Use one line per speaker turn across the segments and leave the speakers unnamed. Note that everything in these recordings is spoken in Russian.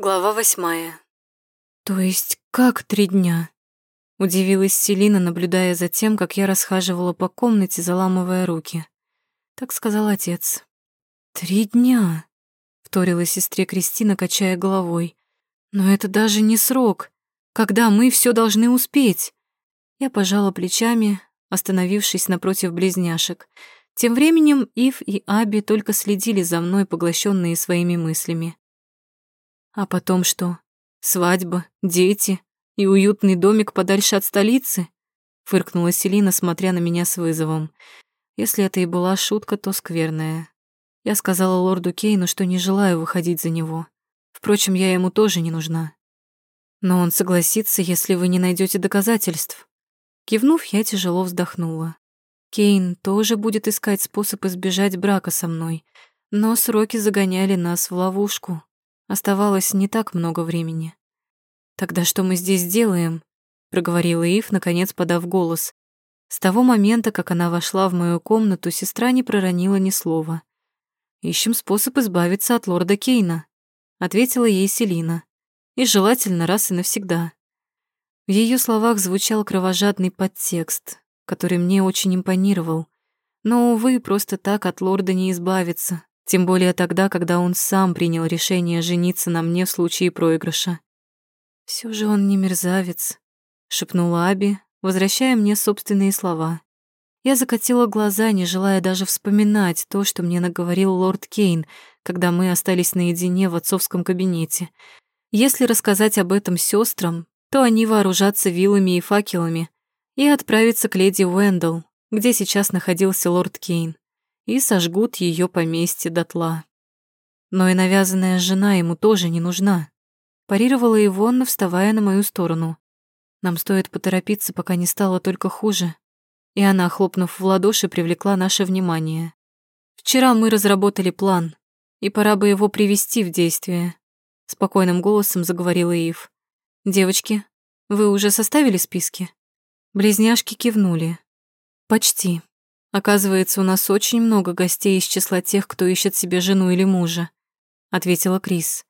Глава восьмая.
То есть как три дня? Удивилась Селина, наблюдая за тем, как я расхаживала по комнате, заламывая руки. Так сказал отец. Три дня, вторила сестре Кристина, качая головой. Но это даже не срок, когда мы все должны успеть. Я пожала плечами, остановившись напротив близняшек. Тем временем Ив и Аби только следили за мной, поглощенные своими мыслями. А потом что? Свадьба, дети и уютный домик подальше от столицы? Фыркнула Селина, смотря на меня с вызовом. Если это и была шутка, то скверная. Я сказала лорду Кейну, что не желаю выходить за него. Впрочем, я ему тоже не нужна. Но он согласится, если вы не найдете доказательств. Кивнув, я тяжело вздохнула. Кейн тоже будет искать способ избежать брака со мной, но сроки загоняли нас в ловушку. Оставалось не так много времени. «Тогда что мы здесь делаем?» — проговорила Ив, наконец подав голос. С того момента, как она вошла в мою комнату, сестра не проронила ни слова. «Ищем способ избавиться от лорда Кейна», — ответила ей Селина. «И желательно раз и навсегда». В ее словах звучал кровожадный подтекст, который мне очень импонировал. Но, увы, просто так от лорда не избавиться, тем более тогда, когда он сам принял решение жениться на мне в случае проигрыша. Все же он не мерзавец», — шепнула Аби, возвращая мне собственные слова. Я закатила глаза, не желая даже вспоминать то, что мне наговорил лорд Кейн, когда мы остались наедине в отцовском кабинете. Если рассказать об этом сестрам, то они вооружатся вилами и факелами и отправятся к леди Уэндалл, где сейчас находился лорд Кейн и сожгут ее поместье дотла. Но и навязанная жена ему тоже не нужна. Парировала Ивонна, вставая на мою сторону. Нам стоит поторопиться, пока не стало только хуже. И она, хлопнув в ладоши, привлекла наше внимание. Вчера мы разработали план, и пора бы его привести в действие. Спокойным голосом заговорила Ив. Девочки, вы уже составили списки? Близняшки кивнули. Почти. Оказывается, у нас очень много гостей из числа тех, кто ищет себе жену или мужа, ответила Крис.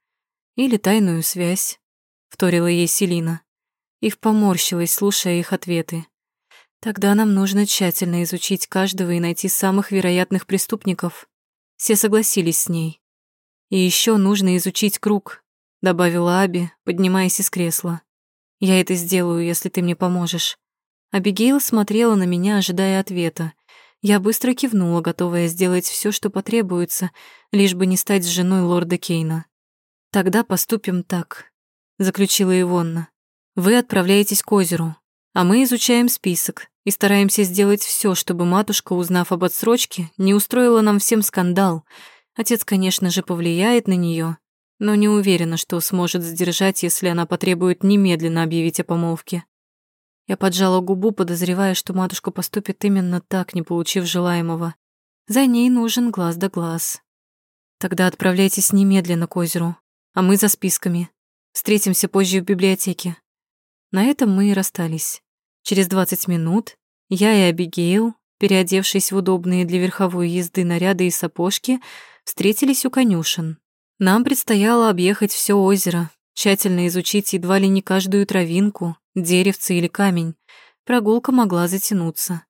Или тайную связь, вторила ей Селина. Ив поморщилась, слушая их ответы. Тогда нам нужно тщательно изучить каждого и найти самых вероятных преступников. Все согласились с ней. И еще нужно изучить круг, добавила Аби, поднимаясь из кресла. Я это сделаю, если ты мне поможешь. Абигейл смотрела на меня, ожидая ответа. Я быстро кивнула, готовая сделать все, что потребуется, лишь бы не стать женой лорда Кейна. «Тогда поступим так», — заключила Ивонна. «Вы отправляетесь к озеру, а мы изучаем список и стараемся сделать все, чтобы матушка, узнав об отсрочке, не устроила нам всем скандал. Отец, конечно же, повлияет на нее, но не уверена, что сможет сдержать, если она потребует немедленно объявить о помолвке. Я поджала губу, подозревая, что матушка поступит именно так, не получив желаемого. За ней нужен глаз да глаз. Тогда отправляйтесь немедленно к озеру, а мы за списками. Встретимся позже в библиотеке. На этом мы и расстались. Через 20 минут я и Абигейл, переодевшись в удобные для верховой езды наряды и сапожки, встретились у конюшен. Нам предстояло объехать все озеро, тщательно изучить едва ли не каждую травинку, деревце или камень. Прогулка могла затянуться.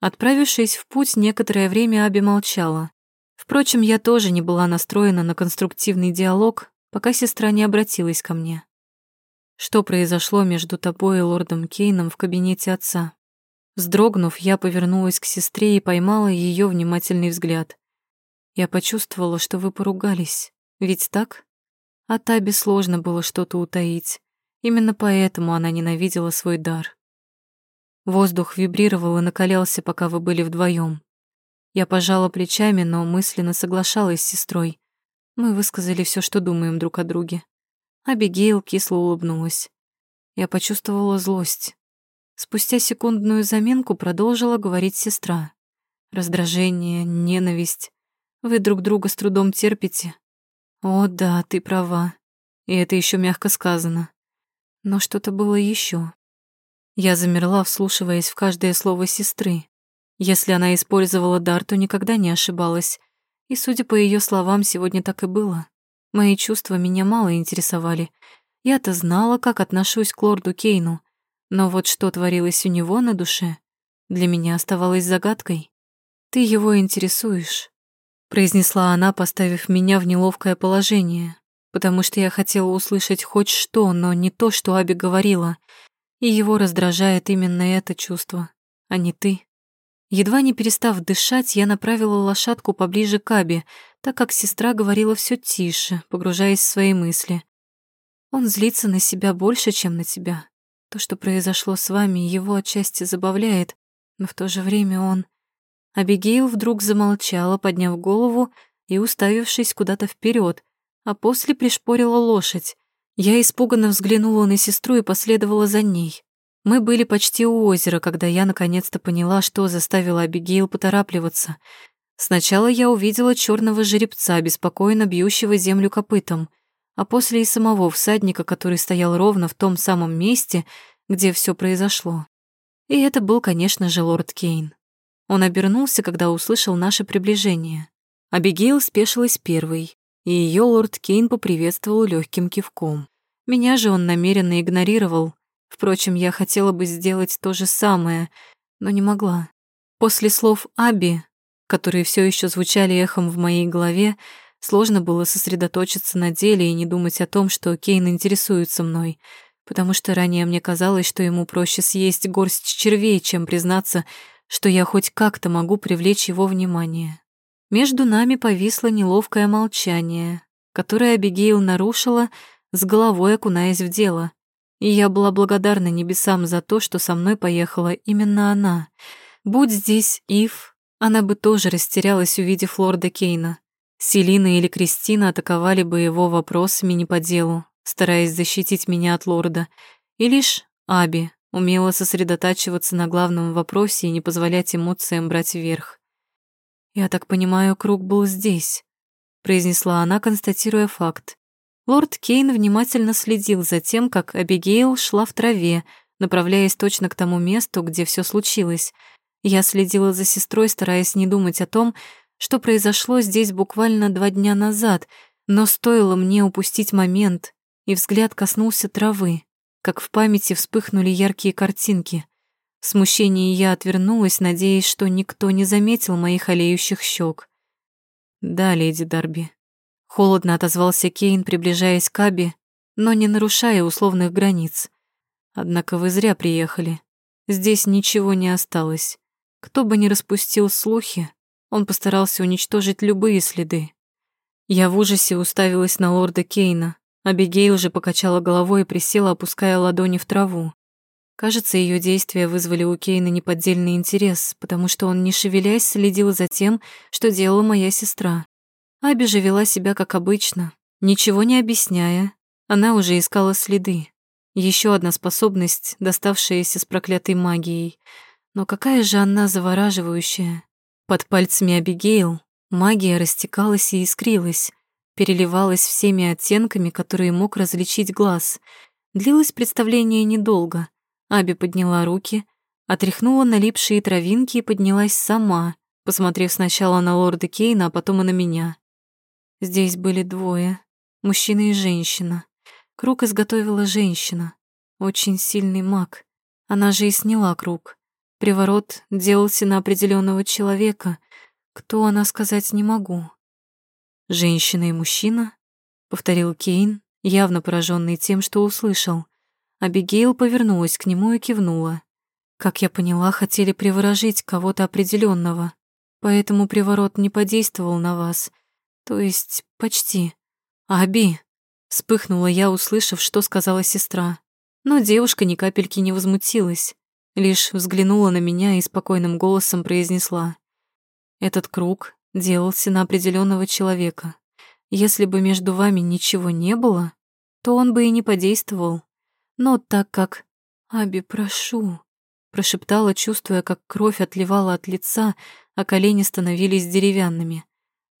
Отправившись в путь, некоторое время Аби молчала. Впрочем, я тоже не была настроена на конструктивный диалог, пока сестра не обратилась ко мне. Что произошло между тобой и лордом Кейном в кабинете отца? Вздрогнув, я повернулась к сестре и поймала ее внимательный взгляд. Я почувствовала, что вы поругались. Ведь так? А Таби сложно было что-то утаить. Именно поэтому она ненавидела свой дар. Воздух вибрировал и накалялся, пока вы были вдвоем. Я пожала плечами, но мысленно соглашалась с сестрой. Мы высказали все, что думаем друг о друге. Абигейл кисло улыбнулась. Я почувствовала злость. Спустя секундную заминку продолжила говорить сестра. Раздражение, ненависть. Вы друг друга с трудом терпите, о, да, ты права. И это еще мягко сказано. Но что-то было еще. Я замерла, вслушиваясь в каждое слово сестры. Если она использовала дар, то никогда не ошибалась. И, судя по ее словам, сегодня так и было. Мои чувства меня мало интересовали. Я-то знала, как отношусь к лорду Кейну, но вот что творилось у него на душе, для меня оставалось загадкой. «Ты его интересуешь», — произнесла она, поставив меня в неловкое положение, потому что я хотела услышать хоть что, но не то, что Аби говорила, и его раздражает именно это чувство, а не ты. Едва не перестав дышать, я направила лошадку поближе к Аби, так как сестра говорила все тише, погружаясь в свои мысли. Он злится на себя больше, чем на тебя. То, что произошло с вами, его отчасти забавляет, но в то же время он... Абигейл вдруг замолчала, подняв голову и уставившись куда-то вперед, а после пришпорила лошадь. Я испуганно взглянула на сестру и последовала за ней. Мы были почти у озера, когда я наконец-то поняла, что заставило Абигейл поторапливаться. Сначала я увидела черного жеребца, беспокойно бьющего землю копытом, а после и самого всадника, который стоял ровно в том самом месте, где все произошло. И это был, конечно же, лорд Кейн. Он обернулся, когда услышал наше приближение. Абигейл спешилась первой, и ее лорд Кейн поприветствовал легким кивком. Меня же он намеренно игнорировал. Впрочем, я хотела бы сделать то же самое, но не могла. После слов Аби, которые все еще звучали эхом в моей голове, сложно было сосредоточиться на деле и не думать о том, что Кейн интересуется мной, потому что ранее мне казалось, что ему проще съесть горсть червей, чем признаться, что я хоть как-то могу привлечь его внимание. Между нами повисло неловкое молчание, которое Абигейл нарушила, с головой окунаясь в дело. И я была благодарна небесам за то, что со мной поехала именно она. Будь здесь Ив, она бы тоже растерялась, увидев лорда Кейна. Селина или Кристина атаковали бы его вопросами не по делу, стараясь защитить меня от лорда. И лишь Аби умела сосредотачиваться на главном вопросе и не позволять эмоциям брать верх. «Я так понимаю, круг был здесь», — произнесла она, констатируя факт. Лорд Кейн внимательно следил за тем, как Абигейл шла в траве, направляясь точно к тому месту, где все случилось. Я следила за сестрой, стараясь не думать о том, что произошло здесь буквально два дня назад, но стоило мне упустить момент, и взгляд коснулся травы как в памяти вспыхнули яркие картинки. В смущении я отвернулась, надеясь, что никто не заметил моих олеющих щек. «Да, леди Дарби». Холодно отозвался Кейн, приближаясь к Аби, но не нарушая условных границ. «Однако вы зря приехали. Здесь ничего не осталось. Кто бы ни распустил слухи, он постарался уничтожить любые следы. Я в ужасе уставилась на лорда Кейна, Абигейл же покачала головой и присела, опуская ладони в траву. Кажется, ее действия вызвали у Кейна неподдельный интерес, потому что он, не шевелясь, следил за тем, что делала моя сестра. Аби же вела себя как обычно, ничего не объясняя. Она уже искала следы. Еще одна способность, доставшаяся с проклятой магией. Но какая же она завораживающая. Под пальцами Абигейл магия растекалась и искрилась, переливалась всеми оттенками, которые мог различить глаз. Длилось представление недолго. Аби подняла руки, отряхнула налипшие травинки и поднялась сама, посмотрев сначала на лорда Кейна, а потом и на меня. Здесь были двое, мужчина и женщина. Круг изготовила женщина, очень сильный маг. Она же и сняла круг. Приворот делался на определенного человека. Кто она сказать не могу. «Женщина и мужчина?» — повторил Кейн, явно пораженный тем, что услышал. Абигейл повернулась к нему и кивнула. Как я поняла, хотели приворожить кого-то определенного, поэтому приворот не подействовал на вас. То есть почти. «Аби!» — вспыхнула я, услышав, что сказала сестра. Но девушка ни капельки не возмутилась, лишь взглянула на меня и спокойным голосом произнесла. «Этот круг делался на определенного человека. Если бы между вами ничего не было, то он бы и не подействовал. Но так как... «Аби, прошу», — прошептала, чувствуя, как кровь отливала от лица, а колени становились деревянными.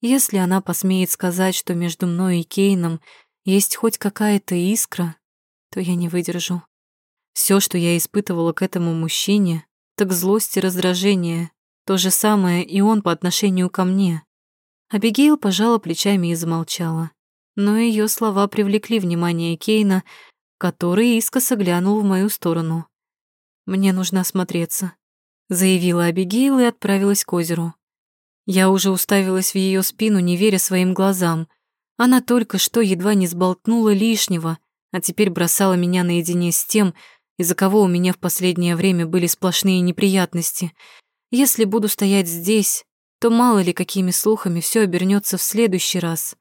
Если она посмеет сказать, что между мной и Кейном есть хоть какая-то искра, то я не выдержу. Все, что я испытывала к этому мужчине, так злость и раздражение, то же самое и он по отношению ко мне. Абигейл пожала плечами и замолчала. но ее слова привлекли внимание Кейна, который искоса глянул в мою сторону. «Мне нужно осмотреться», — заявила Абигейл и отправилась к озеру. Я уже уставилась в ее спину, не веря своим глазам. Она только что едва не сболтнула лишнего, а теперь бросала меня наедине с тем, из-за кого у меня в последнее время были сплошные неприятности. Если буду стоять здесь, то мало ли какими слухами все обернется в следующий раз.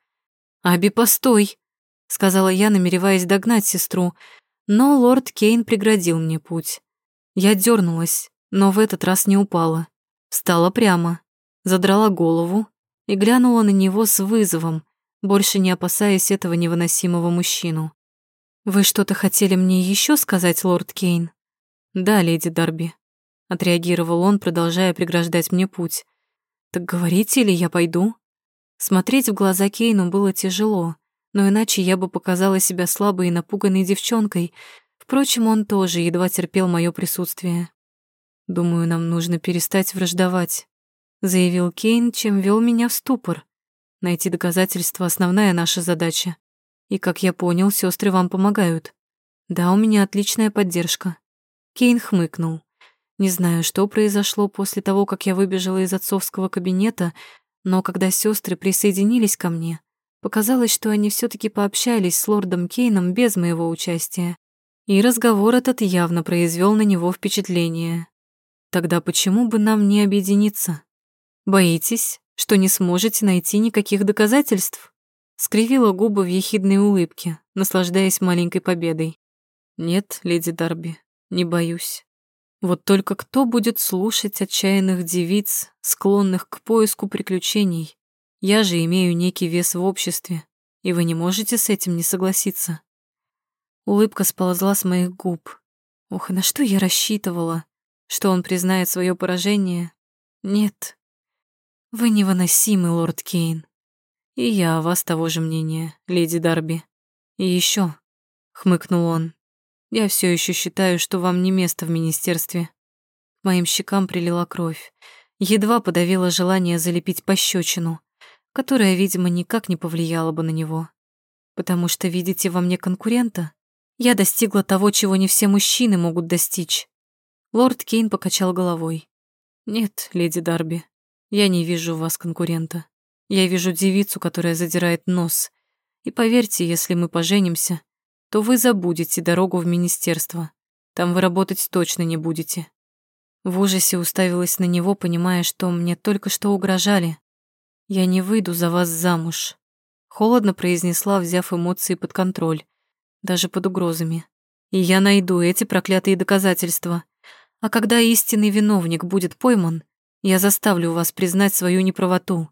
«Аби, постой!» — сказала я, намереваясь догнать сестру, но лорд Кейн преградил мне путь. Я дернулась, но в этот раз не упала. Встала прямо, задрала голову и глянула на него с вызовом, больше не опасаясь этого невыносимого мужчину. «Вы что-то хотели мне еще сказать, лорд Кейн?» «Да, леди Дарби», — отреагировал он, продолжая преграждать мне путь. «Так говорите, или я пойду?» Смотреть в глаза Кейну было тяжело, но иначе я бы показала себя слабой и напуганной девчонкой. Впрочем, он тоже едва терпел мое присутствие. «Думаю, нам нужно перестать враждовать», — заявил Кейн, чем вел меня в ступор. «Найти доказательства — основная наша задача. И, как я понял, сестры вам помогают. Да, у меня отличная поддержка». Кейн хмыкнул. Не знаю, что произошло после того, как я выбежала из отцовского кабинета, но когда сестры присоединились ко мне, показалось, что они все таки пообщались с лордом Кейном без моего участия. И разговор этот явно произвел на него впечатление. Тогда почему бы нам не объединиться? Боитесь, что не сможете найти никаких доказательств? Скривила губы в ехидной улыбке, наслаждаясь маленькой победой. Нет, леди Дарби, не боюсь. Вот только кто будет слушать отчаянных девиц, склонных к поиску приключений? Я же имею некий вес в обществе, и вы не можете с этим не согласиться. Улыбка сползла с моих губ. Ох, на что я рассчитывала? Что он признает свое поражение? Нет. Вы невыносимый, лорд Кейн. И я о вас того же мнения, леди Дарби. И еще, хмыкнул он, я все еще считаю, что вам не место в министерстве. Моим щекам прилила кровь. Едва подавила желание залепить пощечину, которая, видимо, никак не повлияла бы на него. Потому что видите во мне конкурента? Я достигла того, чего не все мужчины могут достичь. Лорд Кейн покачал головой. Нет, леди Дарби, я не вижу в вас конкурента. Я вижу девицу, которая задирает нос. И поверьте, если мы поженимся, то вы забудете дорогу в министерство. Там вы работать точно не будете. В ужасе уставилась на него, понимая, что мне только что угрожали. «Я не выйду за вас замуж», — холодно произнесла, взяв эмоции под контроль, даже под угрозами. «И я найду эти проклятые доказательства. А когда истинный виновник будет пойман, я заставлю вас признать свою неправоту.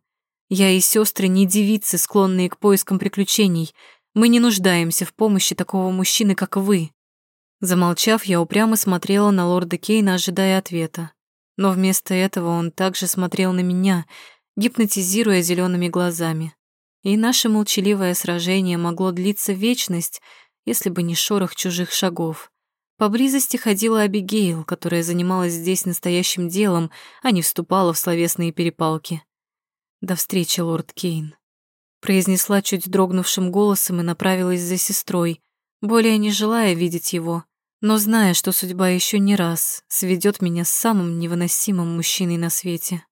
Я и сестры не девицы, склонные к поискам приключений, мы не нуждаемся в помощи такого мужчины, как вы». Замолчав, я упрямо смотрела на лорда Кейна, ожидая ответа. Но вместо этого он также смотрел на меня, гипнотизируя зелеными глазами. И наше молчаливое сражение могло длиться вечность, если бы не шорох чужих шагов. Поблизости ходила Абигейл, которая занималась здесь настоящим делом, а не вступала в словесные перепалки. До встречи, лорд Кейн произнесла чуть дрогнувшим голосом и направилась за сестрой, более не желая видеть его, но зная, что судьба еще не раз сведет меня с самым невыносимым мужчиной на свете.